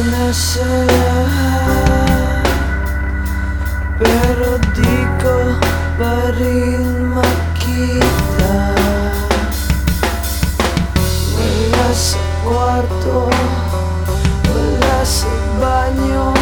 una sola Pero dico parin maquita Vuelas al cuarto, vuelas al baño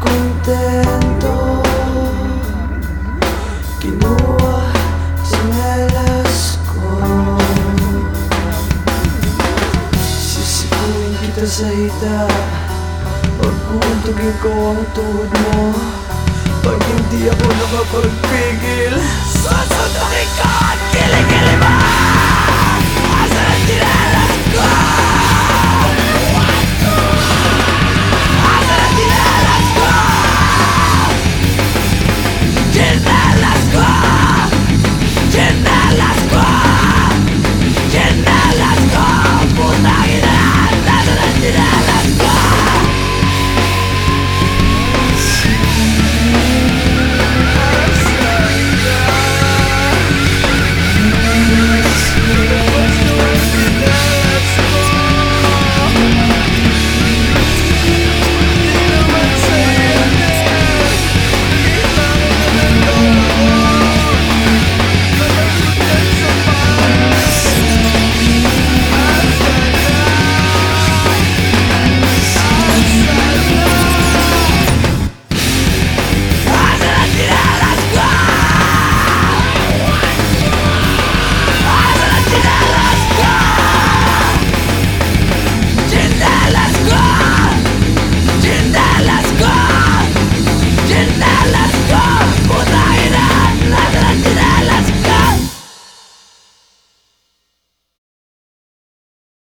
contento. Kinuha sinelas ko Sisipulin kita sa hita Pagbuntog ikaw ang tuhod mo Pag hindi ako nakapagpigil Sasadak ikaw!